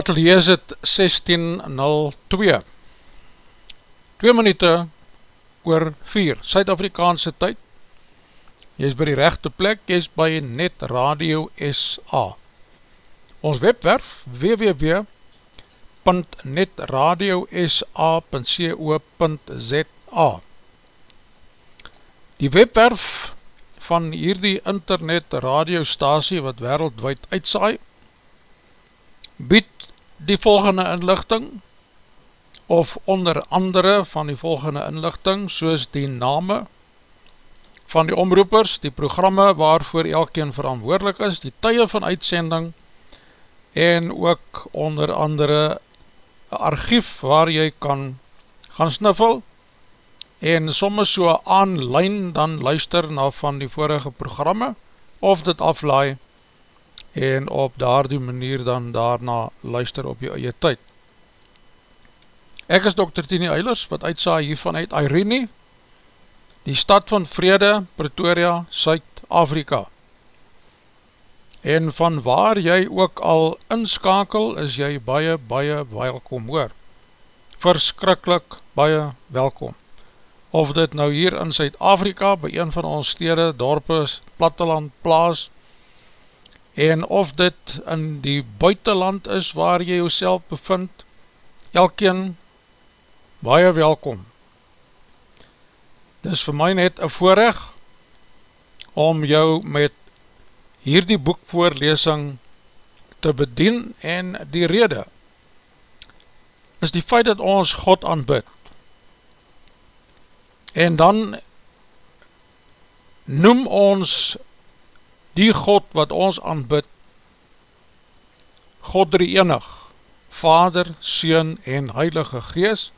My atelier is het 16.02 2 minuute oor 4 Suid-Afrikaanse tyd. Jy is by die rechte plek, jy is by Net Radio SA Ons webwerf www.netradiosa.co.za Die webwerf van hierdie internet radiostasie wat wereldwijd uitsaai bied die volgende inlichting of onder andere van die volgende inlichting soos die name van die omroepers, die programme waarvoor elkeen verantwoordelik is, die tye van uitsending en ook onder andere archief waar jy kan gaan sniffel en soms so online dan luister na van die vorige programme of dit aflaai en op daar die manier dan daarna luister op jou eie tyd. Ek is Dr. Tini Eilers, wat uitsaai hiervan uit Irene, die stad van Vrede, Pretoria, Suid-Afrika. En van waar jy ook al inskakel, is jy baie, baie welkom hoor. Verskrikkelijk baie welkom. Of dit nou hier in Suid-Afrika, by een van ons stede, dorpe, platteland, plaas, en of dit in die buitenland is waar jy jouself bevind, elkeen baie welkom. Dis vir my net een voorrecht om jou met hierdie boekvoorlesing te bedien en die rede is die feit dat ons God aanbid. En dan noem ons die God wat ons aanbid, God drie enig, Vader, Seun en Heilige Gees,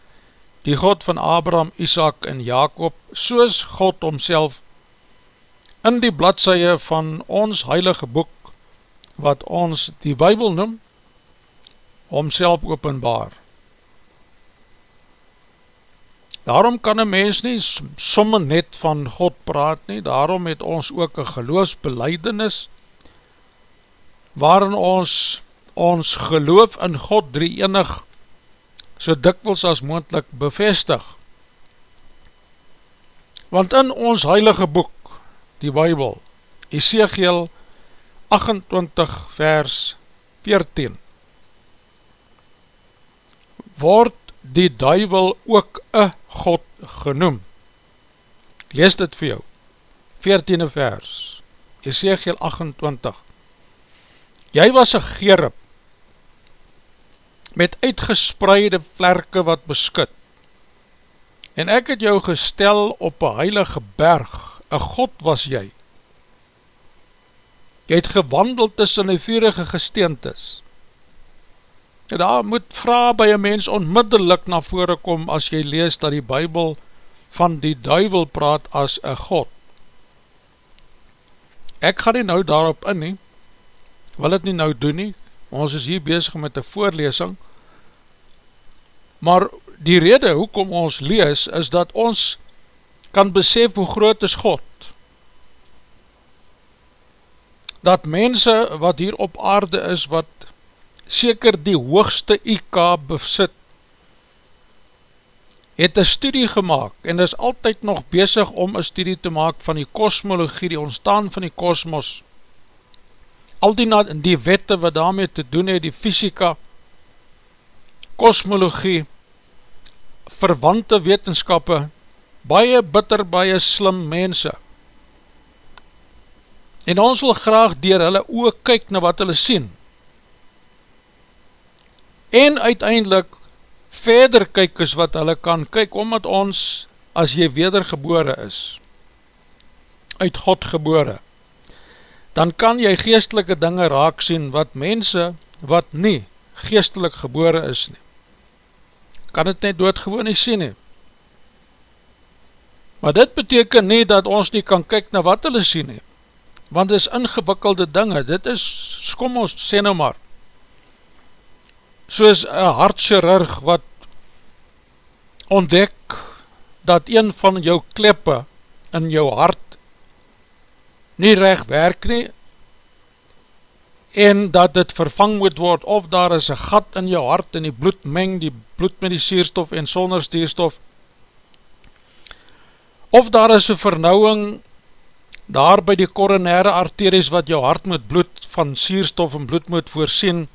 die God van Abraham, Isaac en Jacob, soos God omself in die bladseie van ons heilige boek, wat ons die Bijbel noem, omself openbaar. Daarom kan een mens nie somme net van God praat nie, daarom het ons ook een geloofsbeleidenis, waarin ons ons geloof in God drie enig so dikwels as moendlik bevestig. Want in ons heilige boek, die Bijbel, Ezekiel 28 vers 14, word die duivel ook een God genoem. Lees dit vir jou, 14e vers, Ezekiel 28. Jy was een gerib, met uitgespreide vlerke wat beskut, en ek het jou gestel op een heilige berg, een God was jy. Jy het gewandeld tussen die vierige gesteentes. En daar moet vraag by een mens onmiddellik na vore kom as jy lees dat die Bijbel van die duivel praat as een God. Ek ga nie nou daarop in nie, wil het nie nou doen nie, ons is hier bezig met die voorlesing, maar die rede hoekom ons lees, is dat ons kan besef hoe groot is God. Dat mense wat hier op aarde is, wat seker die hoogste IK besit, het een studie gemaakt en is altyd nog bezig om een studie te maak van die kosmologie, die ontstaan van die kosmos, al die, die wette wat daarmee te doen het, die fysika, kosmologie, verwante wetenskappe, baie bitter, baie slim mense. En ons wil graag dier hulle oog kyk na wat hulle sien. En uiteindelik verder kyk as wat hulle kan kyk, omdat ons, as jy wedergebore is, uit God gebore, dan kan jy geestelike dinge raak sien wat mense wat nie geestelik gebore is nie kan het net doodgewoon nie sien nie. Maar dit beteken nie dat ons nie kan kyk na wat hulle sien nie, want dit is ingewikkelde dinge, dit is, kom ons sê nou maar, soos een hartchirurg wat ontdek dat een van jou kleppe in jou hart nie recht werk nie, en dat dit vervang moet word, of daar is een gat in jou hart en die bloed meng die bloed met die sierstof en sonder stierstof, of daar is een vernauwing daar by die coronaire arteries wat jou hart moet bloed van sierstof en bloed moet voorsien, en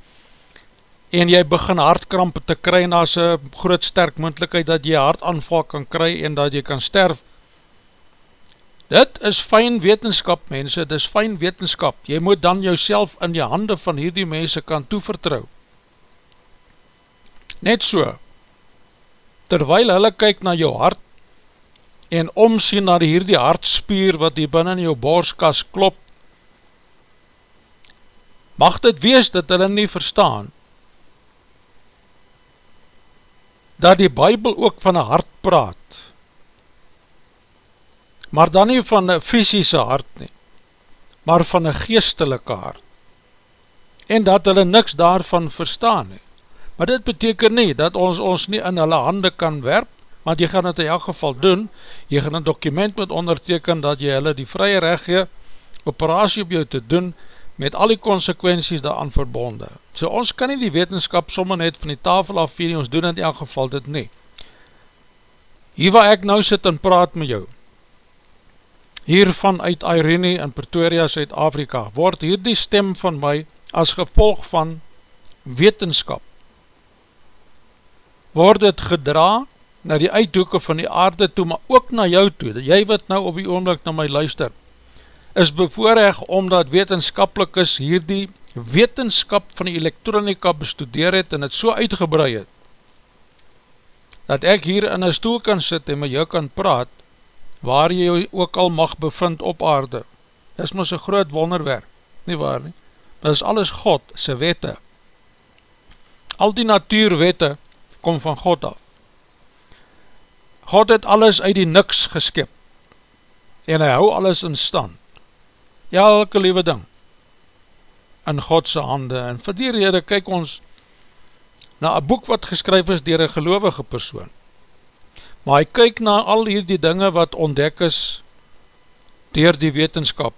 jy begin hartkrampe te kry na sy groot sterk moendlikheid dat jy hartaanval kan kry en dat jy kan sterf, Dit is fijn wetenskap mense, dit is fijn wetenskap, jy moet dan jouself in die hande van hierdie mense kan toevertrouw. Net so, terwyl hulle kyk na jou hart en omsien na hierdie hartspier wat hier binnen jou borskas klop, mag dit wees dat hulle nie verstaan, dat die bybel ook van een hart praat, maar dan nie van een fysische hart nie, maar van een geestelike hart, en dat hulle niks daarvan verstaan nie. Maar dit beteken nie, dat ons ons nie in hulle hande kan werp, want jy gaan het in elk geval doen, jy gaan een document moet onderteken, dat jy hulle die vrye rechtje, operatie op jou te doen, met al die consequenties daaraan verbonde. So ons kan nie die wetenskap somme net van die tafel af vir ons doen in elk geval dit nie. Hier waar ek nou sit en praat met jou, hiervan uit Irene in Pretoria, Zuid-Afrika, word hier die stem van my as gevolg van wetenskap. Word het gedra na die uitdoeken van die aarde toe, maar ook na jou toe, jy wat nou op die oomlik na my luister, is bevoorrecht omdat wetenskapelik is hier die wetenskap van die elektronika bestudeer het en het so uitgebrei het, dat ek hier in een stoel kan sit en met jou kan praat, waar jy ook al mag bevind op aarde. Dit is ons een groot wonderwerk, nie waar nie? Dit is alles God, sy wette. Al die natuurwette kom van God af. God het alles uit die niks geskip en hy hou alles in stand. Ja, elke liewe ding. In Godse hande. En vir die rede kyk ons na een boek wat geskryf is dier een gelovige persoon. Maar hy kyk na al hierdie dinge wat ontdek is dier die wetenskap,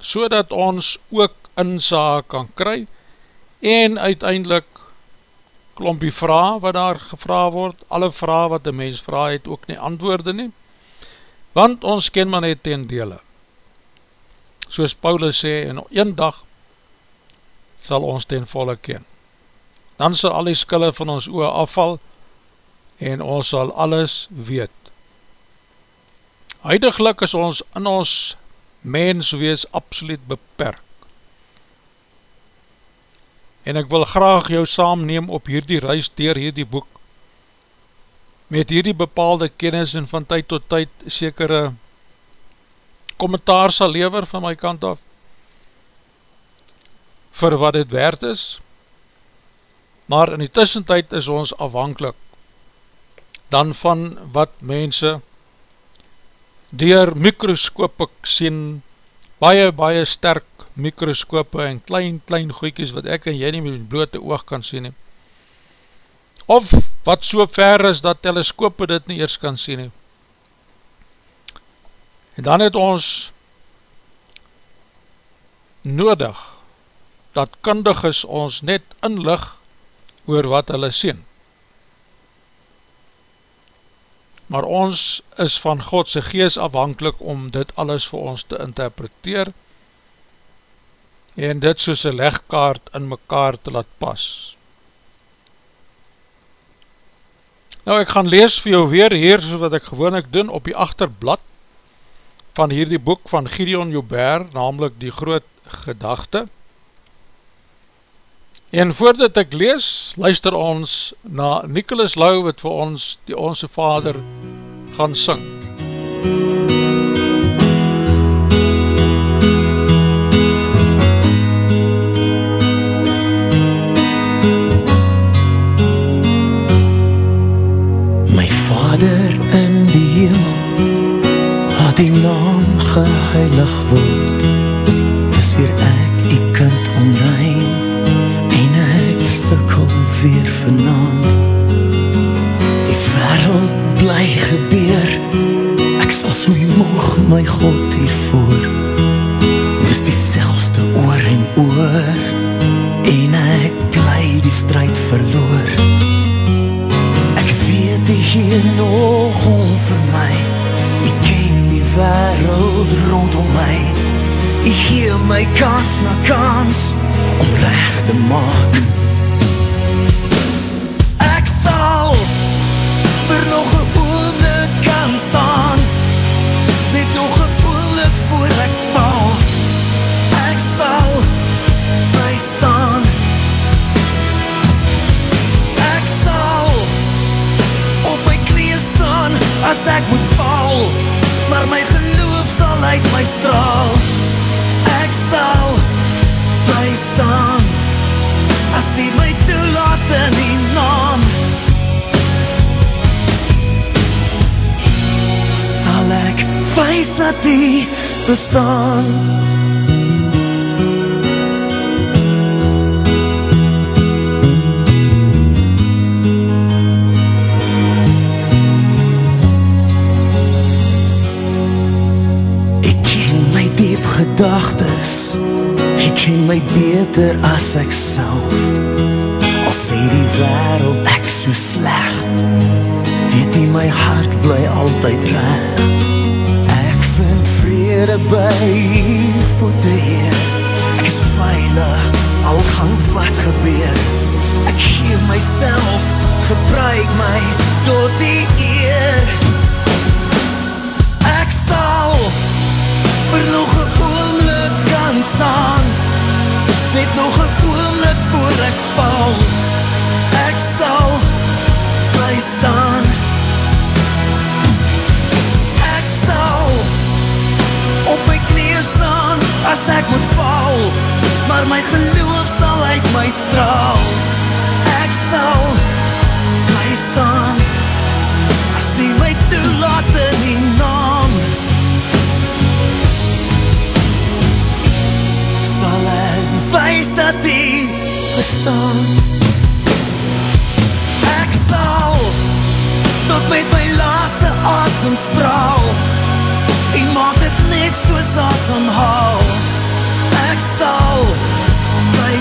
so dat ons ook insaag kan kry, en uiteindelik klompie vraag wat daar gevra word, alle vraag wat die mens vraag het ook nie antwoorde nie, want ons ken maar net ten dele. Soos Paulus sê, en een dag sal ons ten volle ken. Dan sal al die skille van ons oor afval, en ons sal alles weet. Huidiglik is ons in ons mens wees absoluut beperk en ek wil graag jou saamneem op hierdie reis dier hierdie boek, met hierdie bepaalde kennis en van tyd tot tyd sekere kommentaar sal lever van my kant af, vir wat het werd is, maar in die tussentijd is ons afhankelijk dan van wat mense dier mikroskoop ek sien, baie, baie sterk mikroskope en klein, klein goeikies wat ek en jy nie met blote oog kan sien nie. Of wat so ver is dat teleskope dit nie eers kan sien nie. En dan het ons nodig dat kundig is ons net inlig oor wat hulle sien. Maar ons is van Godse gees afhankelijk om dit alles vir ons te interpreteer en dit soos een legkaart in mekaar te laat pas. Nou ek gaan lees vir jou weer hier soos wat ek gewoon ek doen op die achterblad van hierdie boek van Gideon Joubert, namelijk die groot gedachte. En voordat ek lees, luister ons na Nicholas Lau wat vir ons die onze vader gaan syng. MUZIEK geheilig word. Dis weer ek, die kind onrein En ek sikkel weer vanavond Die wereld bly gebeur Ek sal so moog my God hiervoor Dis die selfde oor en oor En ek bly die strijd verloor. Ek weet die hier nog om vir my wereld rondom my. Ek gee my kans na kans om recht te maak. Ek sal vir nog een oomlik kan staan. Met nog een oomlik voor ek val. Ek sal my staan. Ek sal op my knie staan as ek moet my straal ek sal bly staan. As hy my toelaat in die naam. Sal ek wees dat die bestaan gedagtes. Ek ken my beter as ek self. Al sê die wereld ek so sleg. Weet die my hart bly altyd reg. Ek vind vrede by voete heer. Ek is veilig al gaan wat gebeur. Ek gee myself, gebruik my tot die eer kan staan. Net nog een oomlik voor ek val. Ek sal bly staan. Ek sal op my knie staan as ek moet val. Maar my geloof sal uit my bestaan Ek sal tot met my laaste asem straal. En maak dit net soos asem haal. Ek sal bly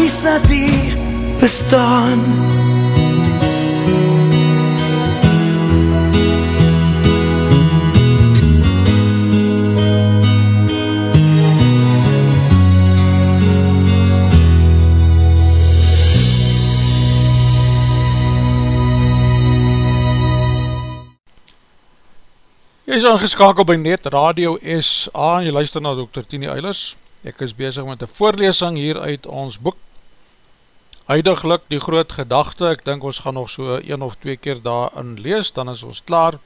bewys dat die bestaan Jy is aangeskakeld by Net Radio SA en jy luister na Dr. Tini Eilers. Ek is bezig met een voorlesing hier uit ons boek. Huidiglik die groot gedachte, ek dink ons gaan nog so een of twee keer daarin lees, dan is ons klaar.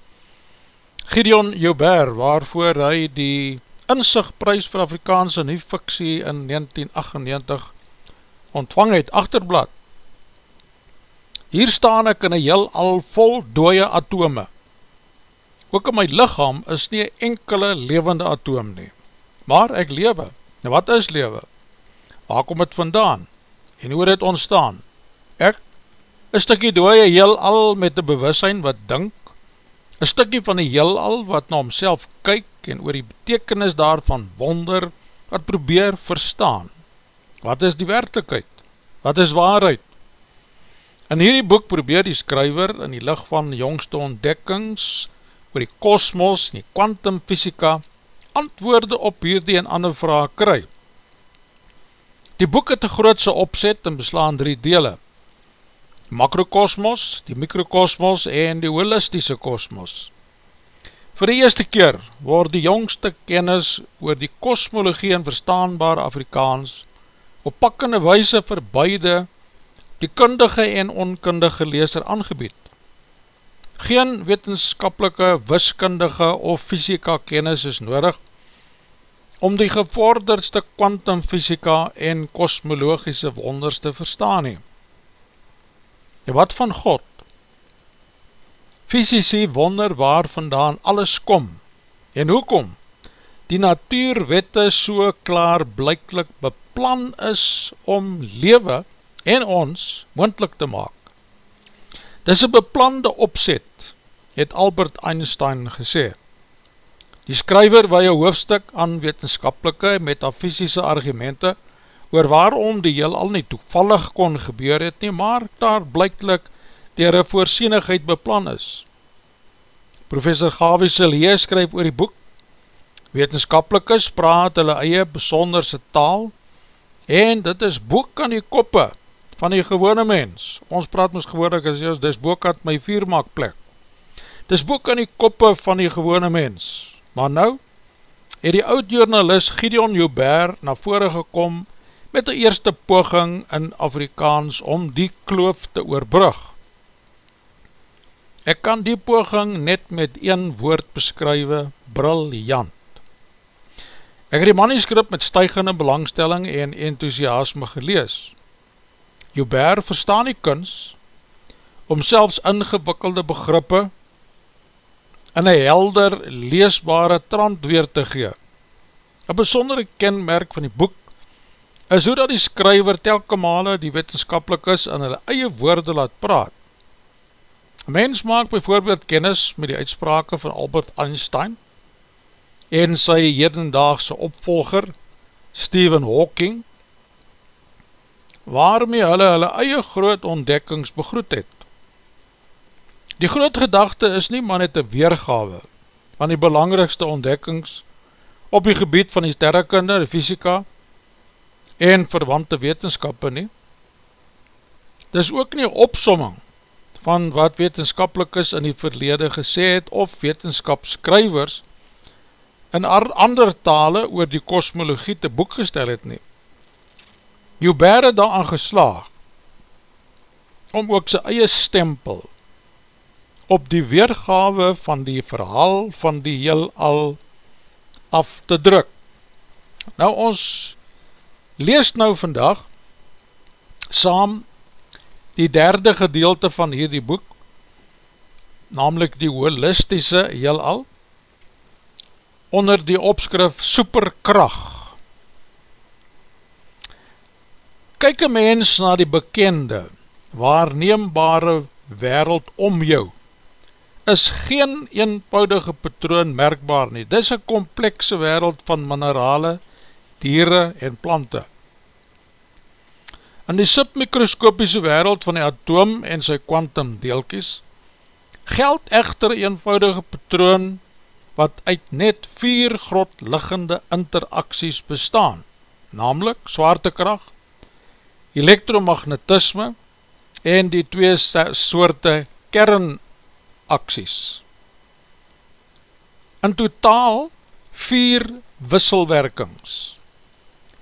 Gideon Joubert, waarvoor hy die inzichtprys vir Afrikaanse nie fiksie in 1998 ontvang het, achterblad. Hier staan ek in een heel al vol dooie atome ook in my lichaam is nie enkele levende atoom nie, maar ek lewe, en wat is lewe? Waar kom het vandaan? En hoe het ontstaan? Ek, een stikkie dooie heel al met die bewussein wat dink, een stikkie van die heel al wat na homself kyk en oor die betekenis daarvan wonder, wat probeer verstaan. Wat is die werkelijkheid? Wat is waarheid? In hierdie boek probeer die skryver in die licht van jongste ontdekkings oor die kosmos en die kwantumfysika antwoorde op hierdie en ander vraag kry. Die boek het een grootse opzet en beslaan drie dele. Makrokosmos, die mikrokosmos en die holistische kosmos. Voor die eerste keer word die jongste kennis oor die kosmologie en verstaanbare Afrikaans op pakkende wijse vir beide die kundige en onkundige leeser aangebied geen wetenskapelike, wiskundige of fysika kennis is nodig om die gevorderdste kwantumfysika en kosmologische wonders te verstaan nie. Wat van God? Fysici wonder waar vandaan alles kom en hoekom die natuurwette so klaar blijklik beplan is om lewe en ons moendlik te maak. Dis een beplande opzet, het Albert Einstein gesê. Die skryver wei een hoofdstuk aan wetenskapelike metafysische argumente oor waarom die heel al nie toevallig kon gebeur het nie, maar daar blijklik dier een voorsienigheid beplan is. Professor Gavi Selee skryf oor die boek, wetenskapelikes praat hulle eie besonderse taal, en dit is boek aan die koppe, van die gewone mens. Ons praat ons gewoonlik as jy dis boek aan my viermaakplek. Dis boek aan die koppe van die gewone mens. Maar nou, het die oud-journalist Gideon Joubert na vore gekom met die eerste poging in Afrikaans om die kloof te oorbrug. Ek kan die poging net met een woord beskrywe, briljant. Ek het die manuscript met stuigende belangstelling en enthousiasme gelees. Joubert verstaan die kunst om selfs ingewikkelde begrippe in een helder, leesbare trant weer te gee. Een besondere kenmerk van die boek is hoe dat die skryver telke male die wetenskapelik is in hulle eie woorde laat praat. Een mens maak bijvoorbeeld kennis met die uitsprake van Albert Einstein en sy hedendaagse opvolger Stephen Hawking waarmee hulle hulle eie groot ontdekkings begroet het. Die groot gedachte is nie maar net een weergawe van die belangrikste ontdekkings op die gebied van die sterrekunde, die fysika en verwante wetenskappe nie. Dit is ook nie opsomming van wat wetenskapelik is in die verlede gesê het of wetenskapskrywers in ander tale oor die kosmologie te boek gestel het nie. Joubert het daaraan geslaag om ook sy eie stempel op die weergawe van die verhaal van die heel al af te druk. Nou ons lees nou vandag saam die derde gedeelte van hierdie boek, namelijk die holistische heel al, onder die opskrif Superkracht kyk een mens na die bekende, waarneembare wereld om jou, is geen eenvoudige patroon merkbaar nie. Dit is een komplekse wereld van minerale, dieren en plante. In die submikroskopiese wereld van die atoom en sy quantum deelkies, geld echter eenvoudige patroon wat uit net vier grot liggende interaksies bestaan, namelijk zwaartekracht, elektromagnetisme en die twee soorte kernaksies. In totaal vier wisselwerkings.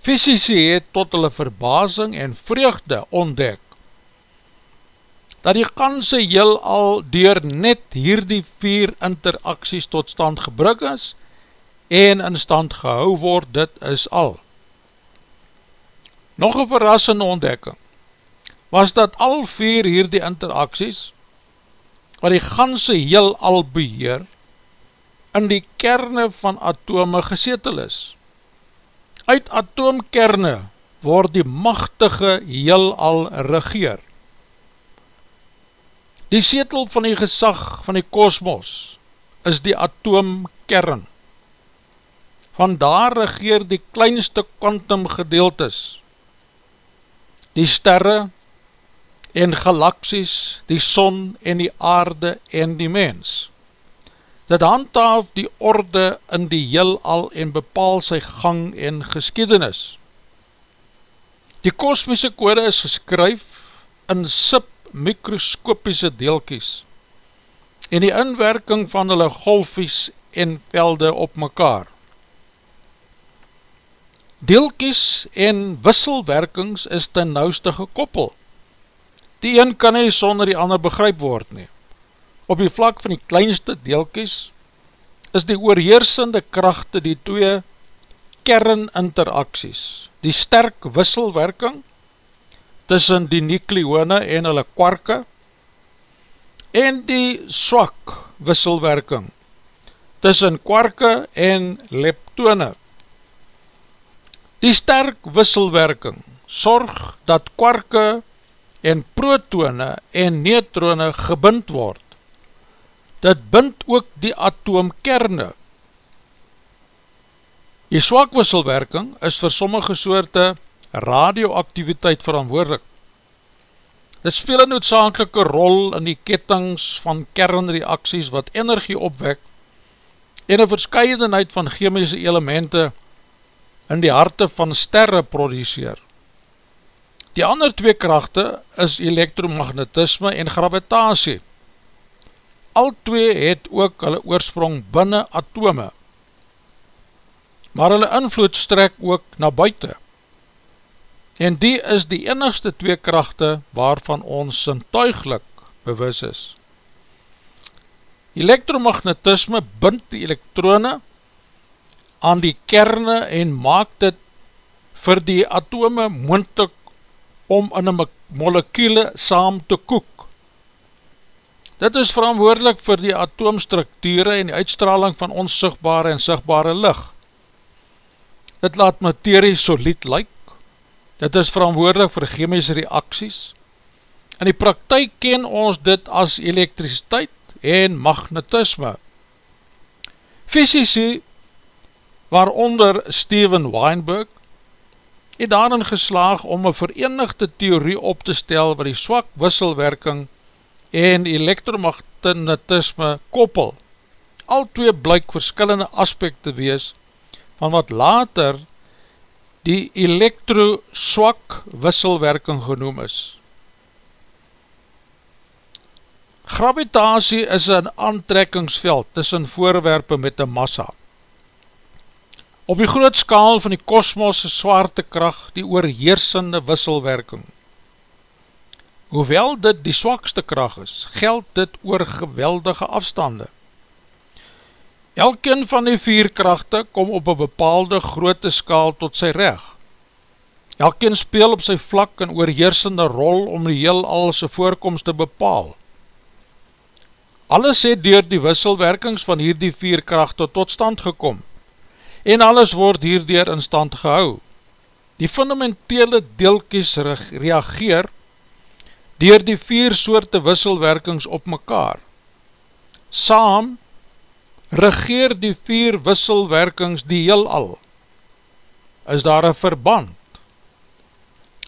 Fysici het tot hulle verbazing en vreugde ontdek, dat die ganse heel al door net hierdie vier interaksies tot stand gebruik is, en in stand gehou word, dit is al. Nog een verrassende ontdekking, was dat al vier hierdie interaksies, wat die ganse heel al beheer, in die kerne van atome gesetel is. Uit atoomkerne word die machtige heel al regeer. Die setel van die gesag van die kosmos is die atoomkern. Van daar regeer die kleinste quantum gedeeltes, die sterre en galaksies, die son en die aarde en die mens. Dit handhaaf die orde in die heel al en bepaal sy gang en geskiedenis. Die kosmiese kode is geskryf in submikroskopiese deelkies en die inwerking van hulle golfies en velde op mekaar. Deelkies en wisselwerkings is ten nouste gekoppel. Die een kan nie sonder die ander begryp word nie. Op die vlak van die kleinste deelkies is die oorheersende krachte die twee kerninteracties, die sterk wisselwerking tussen die nukleone en hulle kwarke en die swak wisselwerking tussen kwarke en leptone. Die sterk wisselwerking sorg dat kwarke en protone en neutrone gebind word dit bind ook die atoomkerne. Die swakwisselwerking is vir sommige soorte radioactiviteit verantwoordelik. Dit speel een noodzakelike rol in die kettings van kernreacties wat energie opwek en een verscheidenheid van chemische elemente in die harte van sterre produceer. Die ander twee krachte is elektromagnetisme en gravitasie al twee het ook hulle oorsprong binnen atome, maar hulle invloed strek ook na buiten. En die is die enigste twee krachte waarvan ons sintuiglik bewus is. Elektromagnetisme bind die elektrone aan die kerne en maak dit vir die atome moontek om in een molekule saam te koek. Dit is verantwoordelik vir die atoomstrukture en die uitstraling van onsigbare en sigbare licht. Dit laat materie solied lyk. Dit is verantwoordelik vir chemische reacties. In die praktijk ken ons dit as elektriciteit en magnetisme. Fysici, waaronder Steven Weinberg, het daarin geslaag om een verenigde theorie op te stel wat die swak wisselwerking en elektromagnetisme koppel. Al twee blyk verskillende aspekte wees van wat later die elektro-swak wisselwerking genoem is. Gravitasie is een aantrekkingsveld tussen voorwerpe met een massa. Op die groot skaal van die kosmos is zwaartekracht die oorheersende wisselwerking. Hoewel dit die swakste kracht is, geld dit oor geweldige afstande. Elkeen van die vier krachte kom op een bepaalde groote skaal tot sy reg. Elkeen speel op sy vlak en oorheersende rol om die heel alse voorkomst te bepaal. Alles het door die wisselwerkings van hierdie vier krachte tot stand gekom en alles word hierdoor in stand gehou. Die fundamentele deelkies reageer dier die vier soorte wisselwerkings op mekaar. Saam regeer die vier wisselwerkings die heel al. Is daar een verband?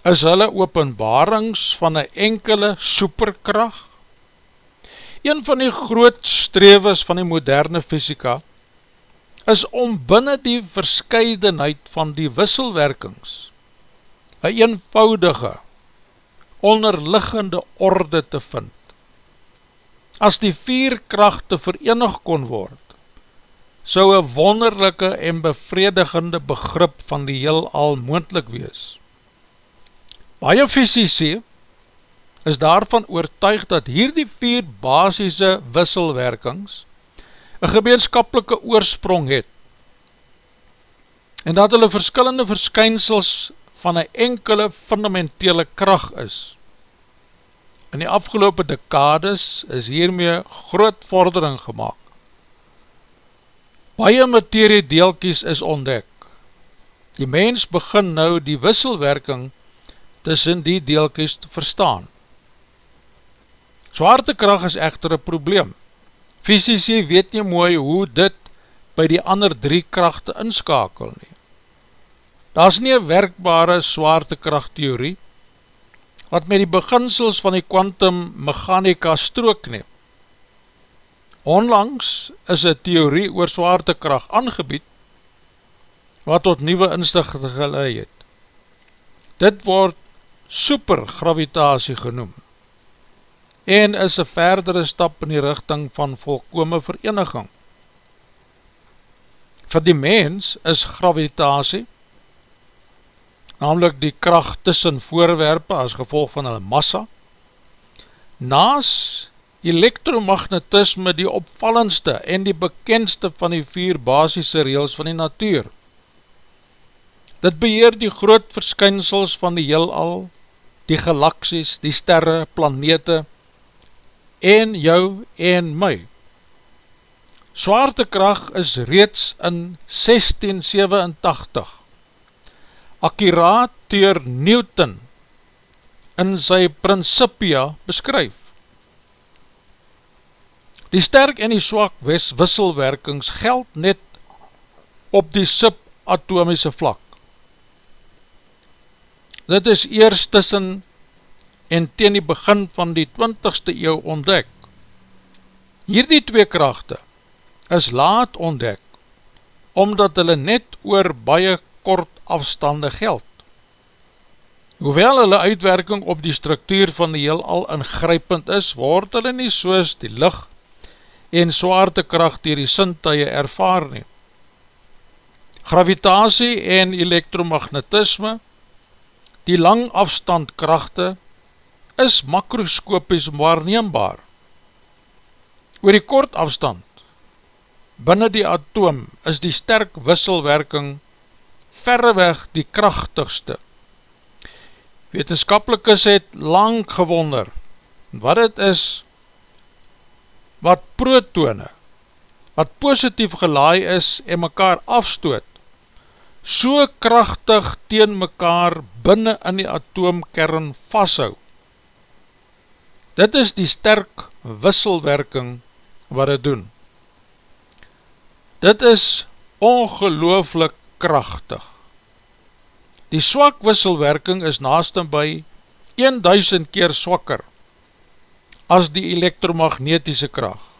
is hulle openbarings van een enkele superkracht. Een van die groot streves van die moderne fysika is om binnen die verscheidenheid van die wisselwerkings een eenvoudige, onderliggende orde te vind. As die vier krachte verenig kon word, sou een wonderlijke en bevredigende begrip van die heel al moendlik wees. Baie fysici is daarvan oortuig dat hier die vier basisse wisselwerkings een gemeenskapelike oorsprong het en dat hulle verskillende verskynsels van een enkele fundamentele kracht is. In die afgelopen dekades is hiermee groot vordering gemaakt. Baie materie deelkies is ontdek. Die mens begin nou die wisselwerking tussen die deelkies te verstaan. Zwaartekracht is echter een probleem. Fysici weet nie mooi hoe dit by die ander drie krachte inskakel nie. Daar is nie een werkbare zwaartekracht theorie wat met die beginsels van die quantum mechanica strook neem. Onlangs is een theorie oor zwaartekracht aangebied wat tot nieuwe instichte geleid het. Dit word supergravitasie genoem en is een verdere stap in die richting van volkome vereniging. Vir die mens is gravitasie, namelijk die kracht tussen voorwerpe as gevolg van hulle massa, naas elektromagnetisme die opvallendste en die bekendste van die vier basisse reels van die natuur. Dit beheer die groot verskynsels van die heelal, die galaksies, die sterre, planete, en jou en my. Zwaartekracht is reeds in 1687 akkiraat door Newton in sy Principia beskryf. Die sterk en die swak wisselwerkings geld net op die subatomiese vlak. Dit is eerst tussen en teen die begin van die 20ste eeuw ontdek. Hierdie twee krachte is laat ontdek, omdat hulle net oor baie kort afstande geld. Hoewel hulle uitwerking op die structuur van die heel al ingrypend is, word hulle nie soos die licht en zwaartekracht dier die sintuie ervaar nie. Gravitasie en elektromagnetisme, die lang afstandkrachte, is makroskopies waarneembaar. Oor die kort afstand, binnen die atoom, is die sterk wisselwerking verreweg die krachtigste. Wetenskapelikes het lang gewonder, wat het is, wat protone, wat positief gelaai is en mekaar afstoot, so krachtig teen mekaar binnen in die atoomkern vasthoud. Dit is die sterk wisselwerking wat het doen. Dit is ongelooflik krachtig. Die swak wisselwerking is naast en by 1000 keer swakker as die elektromagnetische kracht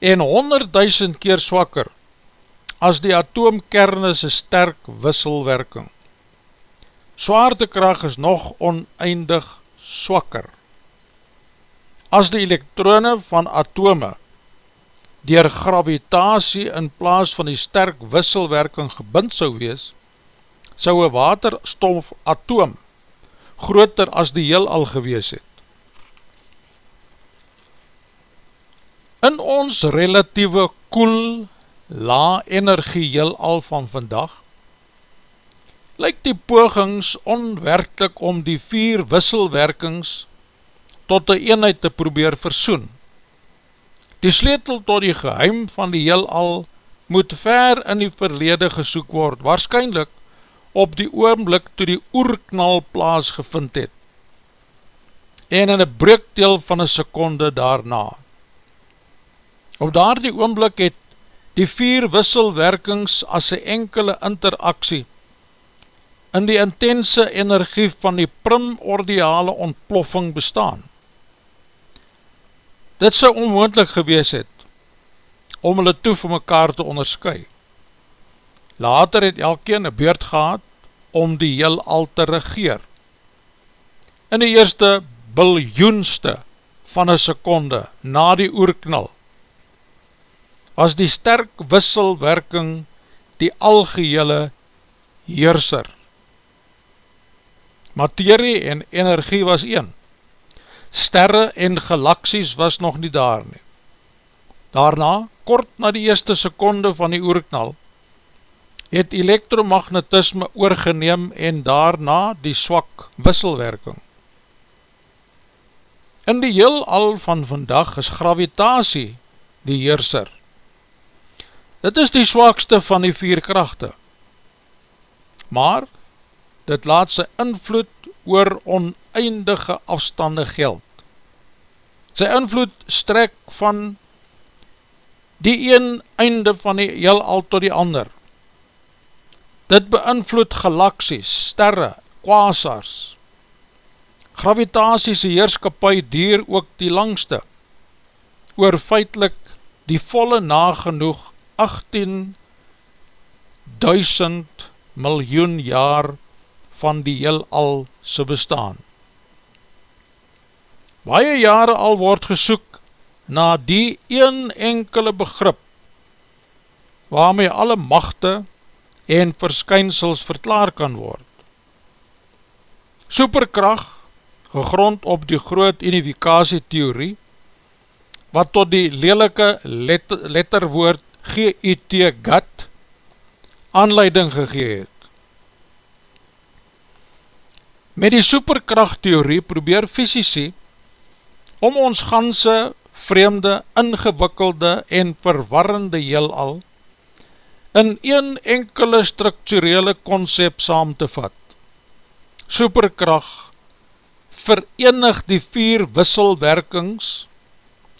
en 100.000 keer swakker as die atoomkerne se sterk wisselwerking. Zwaartekracht is nog oneindig swakker as die elektrone van atome dier gravitasie in plaas van die sterk wisselwerking gebind sou wees, sou een waterstof atoom groter as die heel al gewees het. In ons relatieve koel, la energie heel al van vandag, lyk die pogings onwerkelijk om die vier wisselwerkings tot die eenheid te probeer versoen. Die sleutel tot die geheim van die heel al moet ver in die verlede gesoek word, waarschijnlijk op die oomblik toe die oerknal plaas gevind het en in een breekdeel van een seconde daarna. Op daar die oomblik het die vier wisselwerkings as een enkele interaksie in die intense energie van die primordiale ontploffing bestaan. Dit sy onmoendlik gewees het om hulle toe vir mekaar te onderskui. Later het elkeen een beurt gehad om die heel al te regeer. In die eerste biljoenste van een seconde na die oerknal was die sterk wisselwerking die algehele heerser. Materie en energie was een. Sterre en galaksies was nog nie daar nie. Daarna, kort na die eerste seconde van die oerknal, het elektromagnetisme oorgeneem en daarna die swak wisselwerking. In die heel al van vandag is gravitasie die heerser. Dit is die swakste van die vier krachte. Maar, dit laat sy invloed oor oneindige afstande geld. Sy invloed strek van die een einde van die heel al tot die ander. Dit beïnvloed galaksies, sterre, kwasars. Gravitasiese heerskapie dier ook die langste, oor feitlik die volle nagenoeg 18.000 miljoen jaar van die heel al se bestaan. Baie jare al word gesoek na die een enkele begrip waarmee alle machte en verskynsels verklaar kan word. Superkracht, gegrond op die groot unifikasietheorie, wat tot die lelike letter, letterwoord G.I.T. GAT aanleiding gegee het. Met die superkrachttheorie probeer fysici om ons ganse vreemde, ingewikkelde en verwarrende heel al in een enkele structurele concept saam te vat. Superkracht verenig die vier wisselwerkings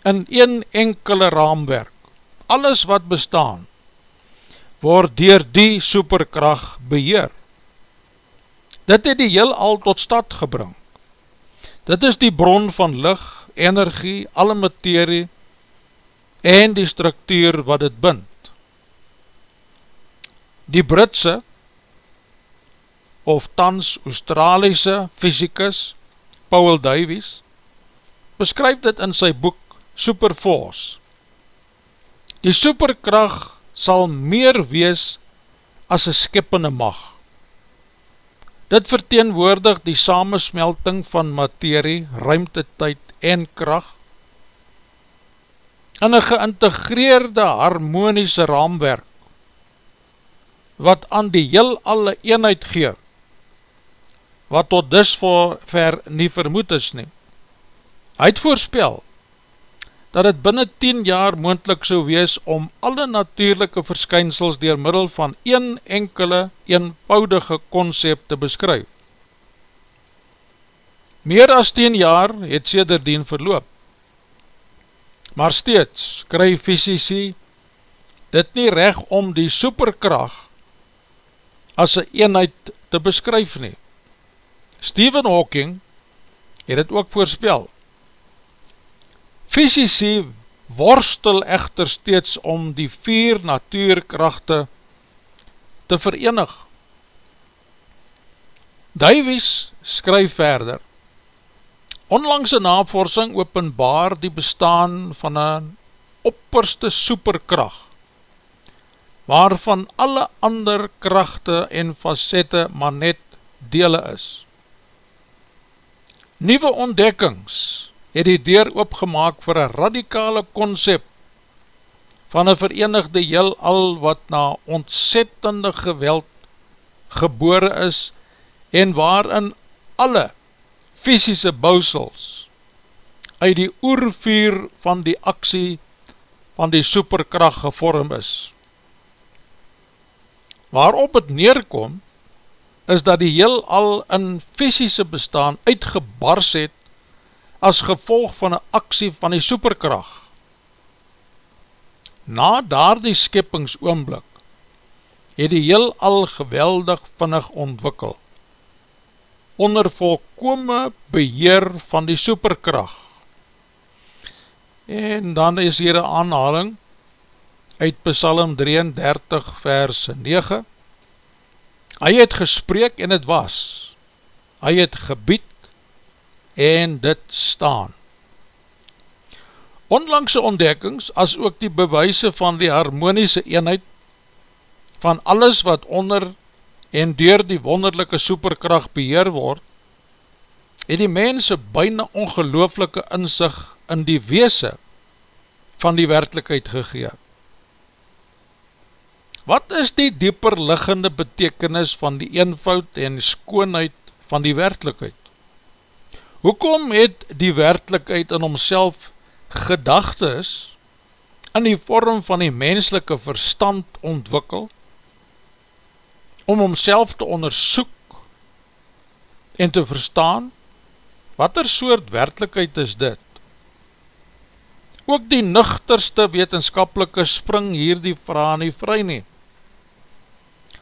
in een enkele raamwerk alles wat bestaan, word dier die superkracht beheer. Dit het die heel al tot stad gebring. Dit is die bron van licht, energie, alle materie en die structuur wat het bind. Die Britse of tans Australiese fysicus Paul Davies beskryf dit in sy boek Superforce Die superkracht sal meer wees as een skippende mag. Dit verteenwoordig die samensmelting van materie, ruimte, tyd en kracht in een geïntegreerde harmonische raamwerk wat aan die heel alle eenheid gee wat tot dis voor ver nie vermoed is nie. Hy het voorspel dat het binnen 10 jaar moendlik so wees om alle natuurlijke verskynsels door middel van een enkele eenvoudige concept te beskryf. Meer as 10 jaar het sederdien verloop, maar steeds skryf fysici dit nie recht om die superkracht as een eenheid te beskryf nie. Stephen Hawking het het ook voorspel, Fysici worstel echter steeds om die vier natuurkrachte te verenig. Davies skryf verder, Onlangse navorsing openbaar die bestaan van een opperste superkracht, waarvan alle ander krachte en facette maar net dele is. Nieuwe ontdekkings het die deur opgemaak vir een radikale concept van een verenigde heel al wat na ontzettende geweld gebore is en waarin alle fysische bousels uit die oervuur van die aksie van die superkracht gevorm is. Waarop het neerkom, is dat die heel al in fysische bestaan uitgebars het as gevolg van een aksie van die superkracht. Na daar die skippingsoonblik het die heel al geweldig vinnig ontwikkel, onder volkome beheer van die superkracht. En dan is hier een aanhaling uit Psalm 33 vers 9. Hy het gespreek en het was, hy het gebied en dit staan. Onlangse ontdekkings, as ook die bewijse van die harmonische eenheid van alles wat onder en door die wonderlijke superkracht beheer word, het die mense byna ongelooflike inzicht in die weese van die werkelijkheid gegeen. Wat is die dieper liggende betekenis van die eenvoud en skoonheid van die werkelijkheid? Hoekom het die werkelijkheid in homself gedagtes in die vorm van die menselike verstand ontwikkel om homself te ondersoek en te verstaan? Wat er soort werkelijkheid is dit? Ook die nuchterste wetenskapelike spring hier die vraag nie vry nie.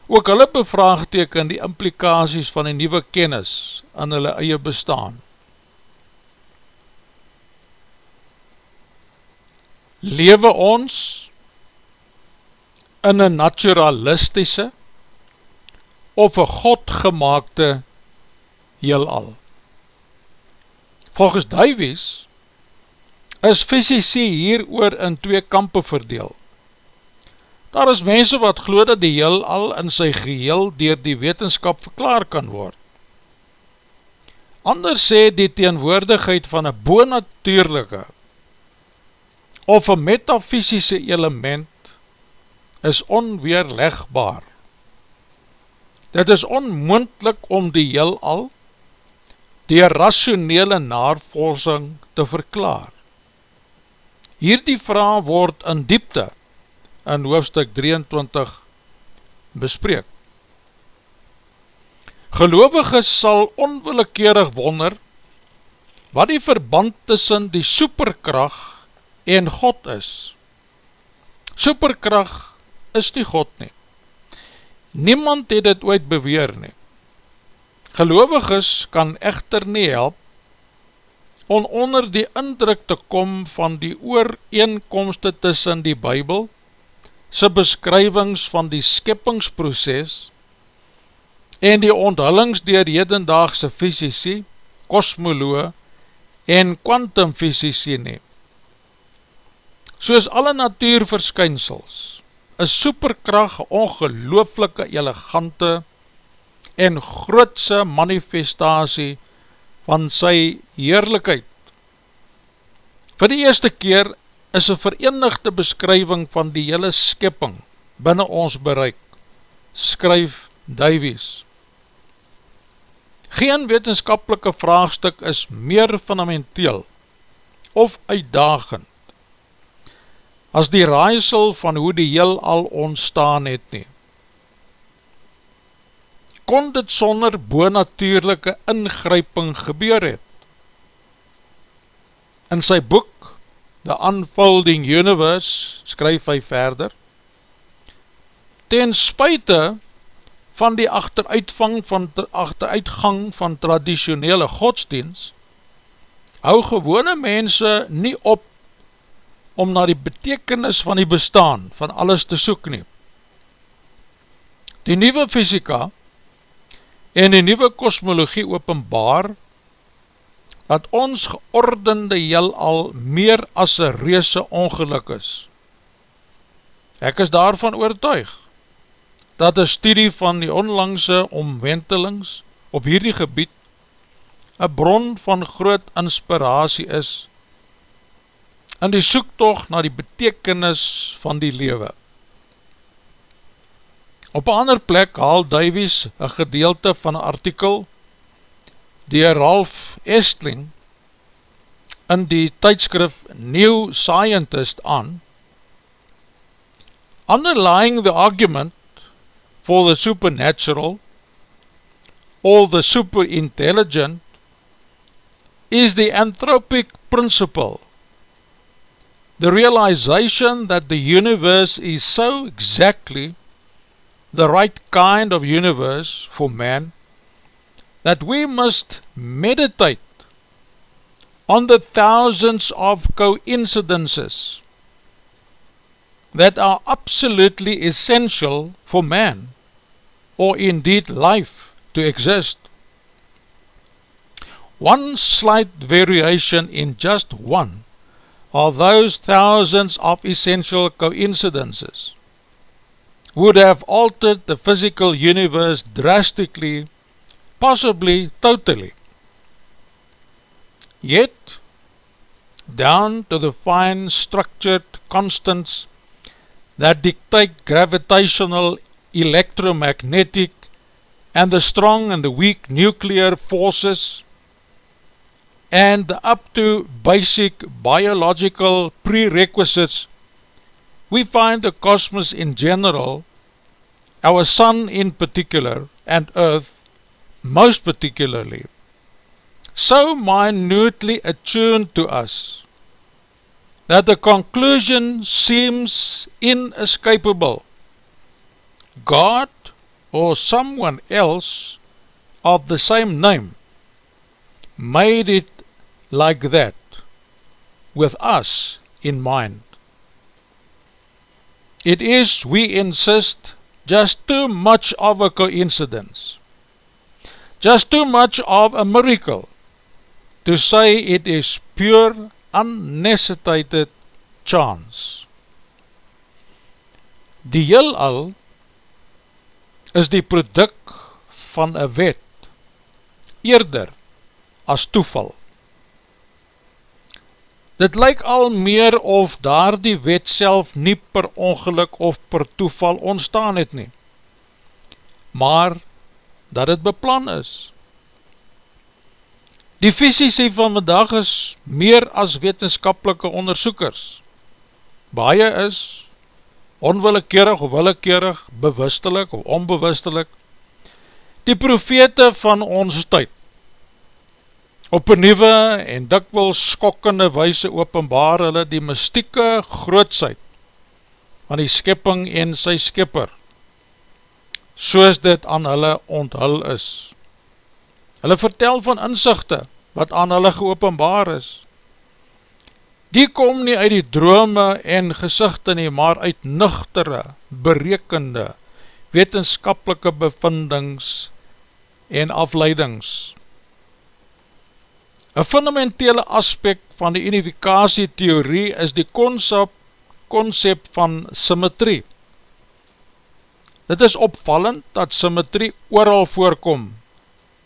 Ook hulle bevraagteken die implikaties van die nieuwe kennis aan hulle eie bestaan. Lewe ons in een naturalistische of een godgemaakte heelal? Volgens Duivies is fysici hier oor in twee kampe verdeel. Daar is mense wat glo dat die heel al in sy geheel dier die wetenskap verklaar kan word. Anders sê die teenwoordigheid van een boonatuurlijke of een metafysische element is onweerlegbaar. Dit is onmoendlik om die heel al dier rationele naarvolsing te verklaar. Hier die vraag word in diepte in hoofdstuk 23 bespreek. Geloviges sal onwillekeurig wonder wat die verband tussen die superkracht en God is. Superkracht is die God nie. Niemand het dit ooit beweer nie. Geloviges kan echter nie help om onder die indruk te kom van die ooreenkomste tussen die Bijbel sy beskrywings van die skippingsproces en die onthullings dier hedendaagse fysici, kosmoloe en kwantumfysici neem. Soos alle natuurverskynsels, is superkracht ongelooflike, elegante en grootse manifestatie van sy heerlijkheid. Voor die eerste keer is een verenigde beskrywing van die hele skipping binnen ons bereik, skryf Davies. Geen wetenskapelike vraagstuk is meer fundamenteel of uitdagend as die raaisel van hoe die heel al ontstaan het nie. Kon dit sonder boonatuurlijke ingryping gebeur het? In sy boek The Unfolding Universe, skryf hy verder, ten spuite van die achteruitvang van, achteruitgang van traditionele godsdienst, hou gewone mense nie op om na die betekenis van die bestaan van alles te soek nie. Die nieuwe fysika en die nieuwe kosmologie openbaar dat ons geordende heel al meer as een reuse ongeluk is. Ek is daarvan oortuig, dat een studie van die onlangse omwentelings op hierdie gebied een bron van groot inspiratie is in die soektocht na die betekenis van die lewe. Op een ander plek haal Davies een gedeelte van een artikel dier Ralph Estling in die tydskrif New Scientist aan, underlying the argument for the supernatural or the superintelligent is the anthropic principle, the realization that the universe is so exactly the right kind of universe for man, that we must meditate on the thousands of coincidences that are absolutely essential for man, or indeed life, to exist. One slight variation in just one of those thousands of essential coincidences would have altered the physical universe drastically, possibly totally. Yet, down to the fine structured constants that dictate gravitational, electromagnetic, and the strong and the weak nuclear forces, and up to basic biological prerequisites, we find the cosmos in general, our sun in particular, and earth most particularly, so minutely attuned to us, that the conclusion seems inescapable. God or someone else of the same name made it like that with us in mind. It is, we insist, just too much of a coincidence, just too much of a miracle to say it is pure, unnecessitated chance. Die heel al is die product van een wet eerder as toeval. Dit lyk al meer of daar die wet self nie per ongeluk of per toeval ontstaan het nie, maar dat het beplan is. Die fysici van vandag is meer as wetenskapelike onderzoekers. Baie is onwillekeurig of willekeurig, bewustelik of onbewustelik, die profete van ons tyd, Op een nieuwe en dikwils skokkende wijse openbaar hulle die mystieke grootsheid van die skipping en sy skipper, soos dit aan hulle onthul is. Hulle vertel van inzichte wat aan hulle geopenbaar is. Die kom nie uit die drome en gezichte nie, maar uit nuchtere, berekende, wetenskapelike bevindings en afleidings. Een fundamentele aspect van die unifikasietheorie is die concept, concept van symmetrie. Dit is opvallend dat symmetrie ooral voorkom,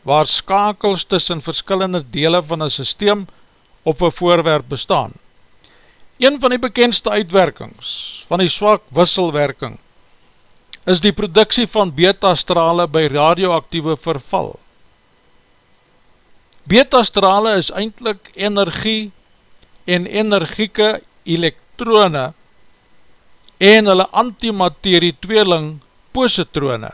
waar skakels tussen verskillende dele van een systeem op een voorwerp bestaan. Een van die bekendste uitwerkings van die swak wisselwerking is die productie van beta-strale by radioactieve verval. Beta-strale is eindelijk energie en energieke elektrone en hulle antimaterie tweeling positrone.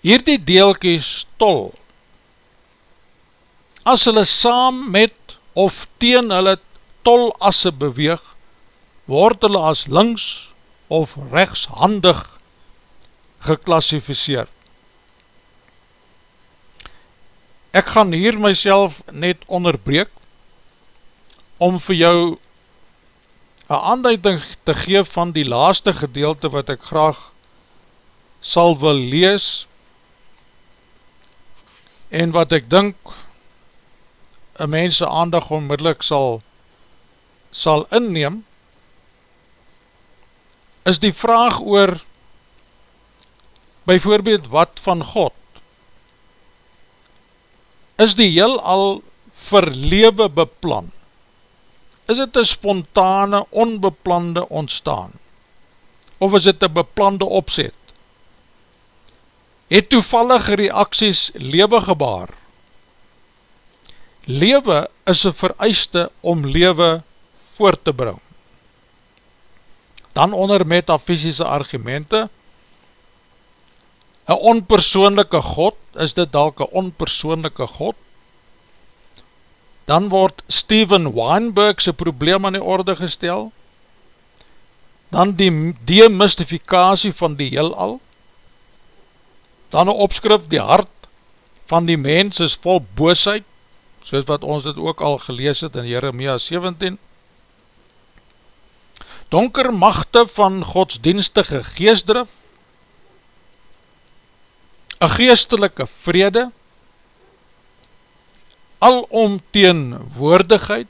Hierdie deelkies tol. As hulle saam met of teen hulle tolasse beweeg, word hulle as links of rechtshandig geklassificeerd. Ek gaan hier myself net onderbreek om vir jou een aanduiding te geef van die laaste gedeelte wat ek graag sal wil lees en wat ek dink een mense aandag onmiddellik sal sal inneem is die vraag oor byvoorbeeld wat van God is die heel al vir lewe beplan? Is het een spontane, onbeplande ontstaan? Of is het een beplande opzet? Het toevallige reacties lewe gebaar? Lewe is een vereiste om lewe voort te bring. Dan onder metafysische argumente, een onpersoonlijke God, is dit dalk een onpersoonlijke God, dan word Steven Weinberg sy probleem aan die orde gestel, dan die demystifikatie van die heelal, dan een opskrif, die hart van die mens is vol boosheid, soos wat ons dit ook al gelees het in Jeremia 17, donker machte van godsdienstige geestdrif, een geestelike vrede, alom teenwoordigheid,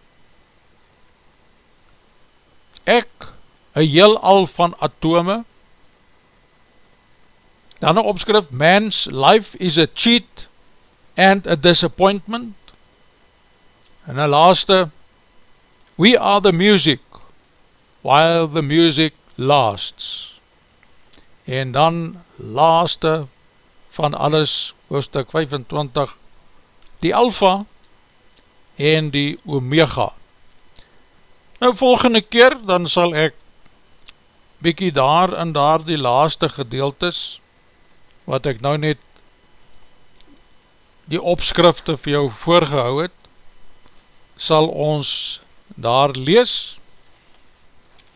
ek, een heel al van atome, dan een opskrif, man's life is a cheat and a disappointment, en een laaste, we are the music, while the music lasts, en dan laaste van alles, hoofdstuk 25, die alfa en die omega. Nou volgende keer, dan sal ek bykie daar in daar die laaste gedeeltes, wat ek nou net die opskrifte vir jou voorgehou het, sal ons daar lees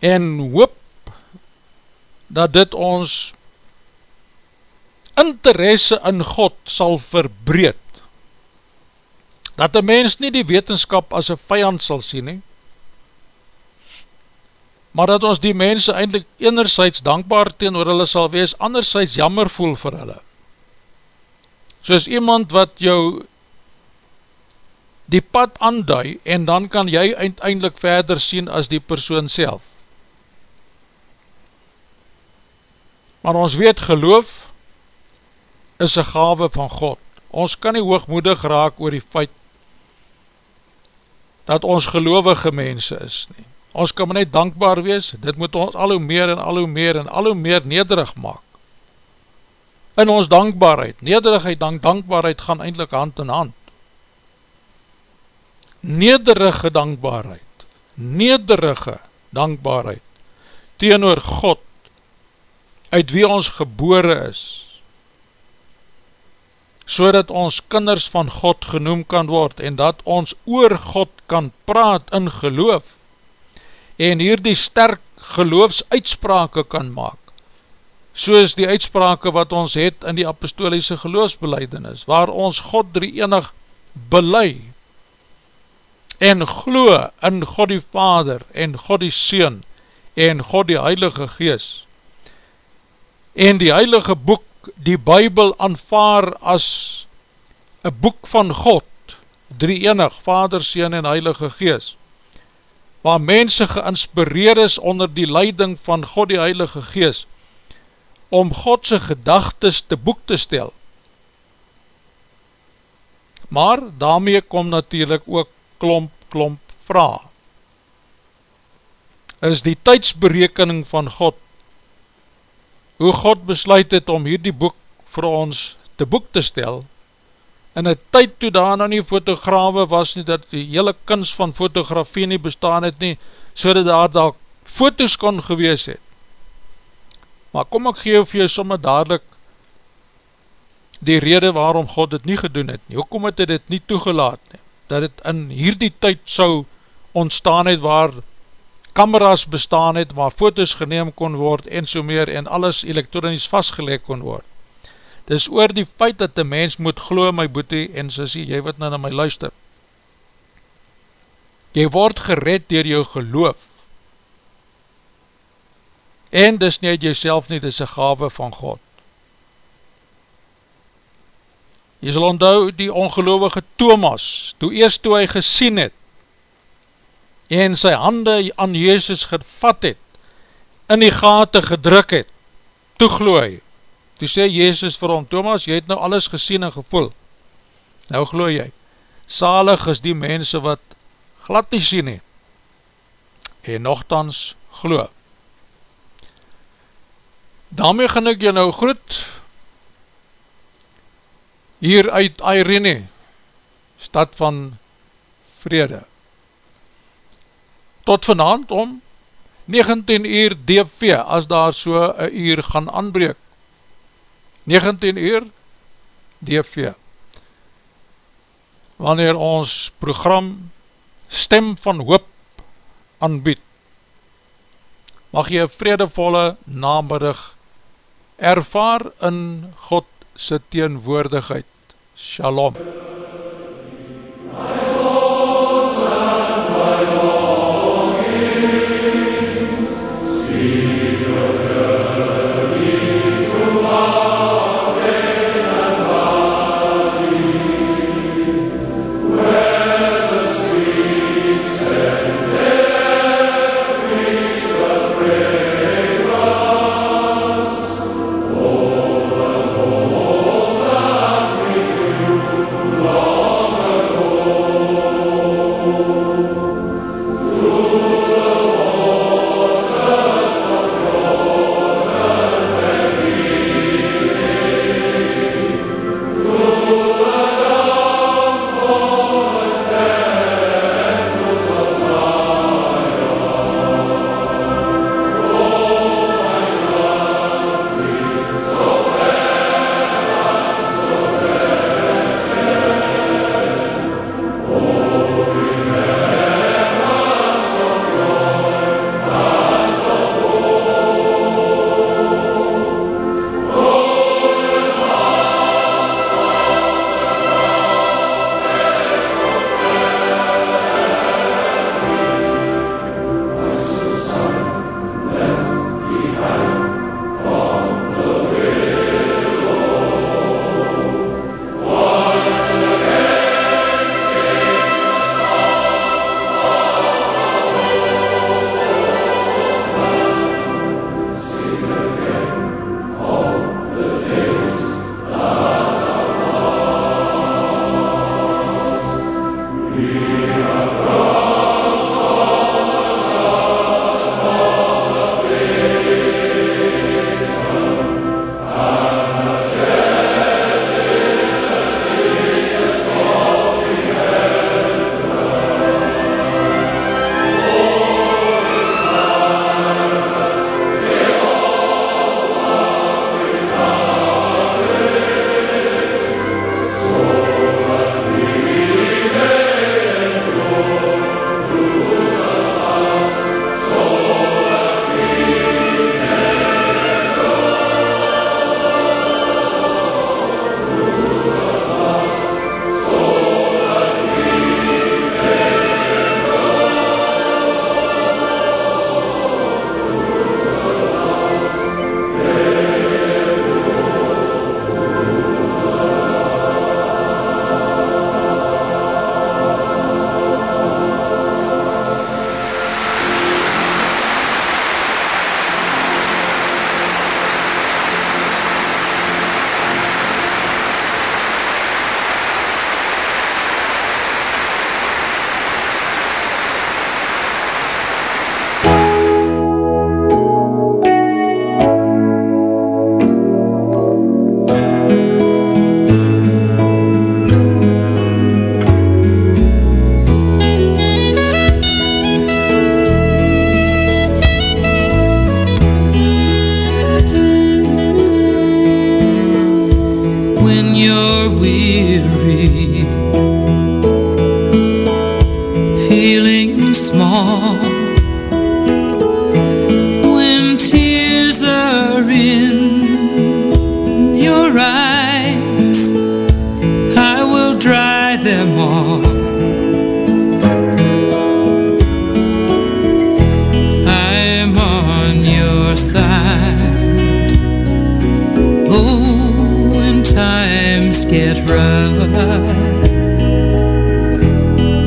en hoop dat dit ons interesse in God sal verbreed. Dat een mens nie die wetenskap as een vijand sal sien nie, maar dat ons die mense eindelijk enerzijds dankbaar teen oor hulle sal wees, anderzijds jammer voel vir hulle. Soos iemand wat jou die pad aandui en dan kan jy uiteindelik verder sien as die persoon self. Maar ons weet geloof is een gave van God. Ons kan nie hoogmoedig raak oor die feit dat ons gelovige mense is nie ons kan maar net dankbaar wees, dit moet ons al hoe meer en al hoe meer en al hoe meer nederig maak. In ons dankbaarheid, nederigheid, dank, dankbaarheid gaan eindelijk hand in hand. Nederige dankbaarheid, nederige dankbaarheid, teenoor God, uit wie ons gebore is, so dat ons kinders van God genoem kan word, en dat ons oor God kan praat in geloof, en hier die sterk geloofsuitsprake kan maak, soos die uitsprake wat ons het in die apostoliese geloofsbeleidings, waar ons God drie enig belei, en glo in God die Vader, en God die Seun, en God die Heilige Gees, en die Heilige Boek, die Bijbel aanvaar as een boek van God, drie enig, Vader, Seun en Heilige Gees, waar mense geïnspireer is onder die leiding van God die Heilige Gees, om Godse gedagtes te boek te stel. Maar daarmee kom natuurlijk ook klomp, klomp vraag. Is die tydsberekening van God, hoe God besluit het om hierdie boek vir ons te boek te stel, in een tyd toe daar nou nie fotograwe was nie, dat die hele kunst van fotografie nie bestaan het nie, so dat daar daar foto's kon gewees het. Maar kom ek geef vir jou somme dadelijk die rede waarom God dit nie gedoen het nie. Hoekom het dit nie toegelaat nie? Dat het in hierdie tyd sou ontstaan het waar kameras bestaan het, waar foto's geneem kon word en so meer en alles elektronisch vastgeleg kon word. Dis oor die feit dat die mens moet glo my boete en sissie, jy wat nou na my luister. Jy word gered dier jou geloof. En dis nie uit jyself nie, dis een gave van God. Jy sal onthou die ongeloofige Thomas, toe eerst toe hy gesien het, en sy hande aan Jezus gevat het, in die gaten gedruk het, toe glo hy, Toe sê Jezus vir hom, Thomas, jy het nou alles gesien en gevoel. Nou glo jy, salig is die mense wat glad nie sien nie, en nogthans glo. Daarmee gaan ek jy nou groet, hier uit Irene, stad van vrede. Tot vanavond om 19 uur DV, as daar so een uur gaan aanbreek. 19 uur DV wanneer ons program Stem van Hoop aanbied mag jy vredevolle namiddag ervaar in God sy teenwoordigheid. Shalom. Shalom. Oh, when times get rough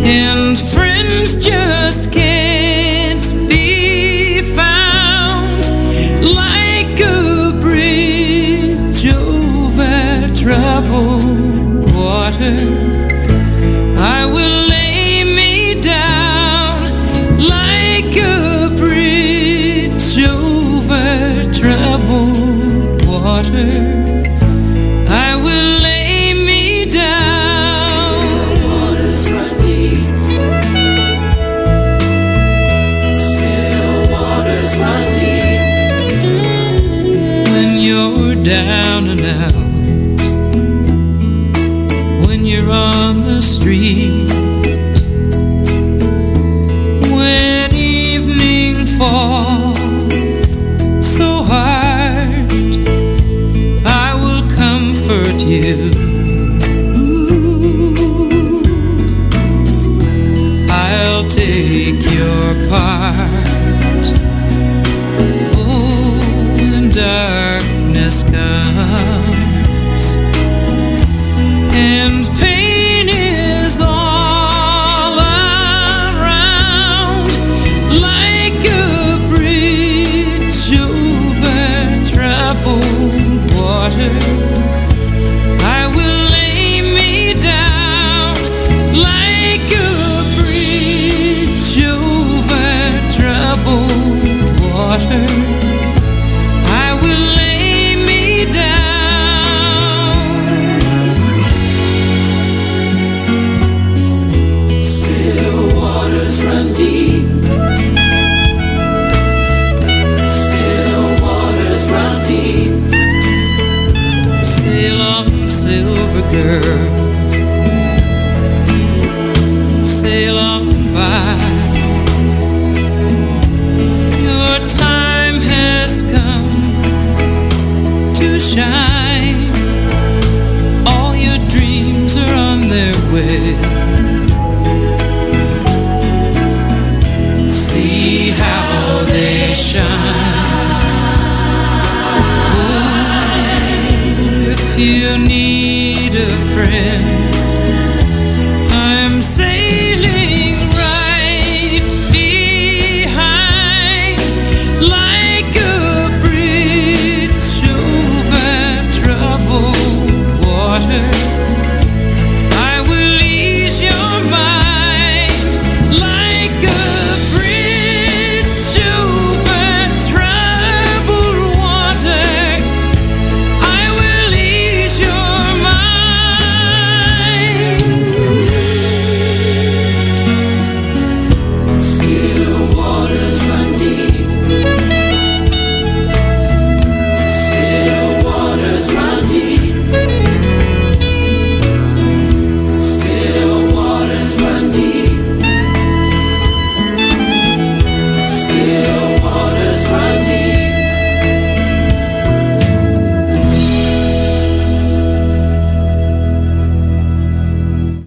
and friends just can't be found like a bridge over troubled water. running out when you're on the street. When evening falls so hard, I will comfort you. I'll take your part. Oh, and I 去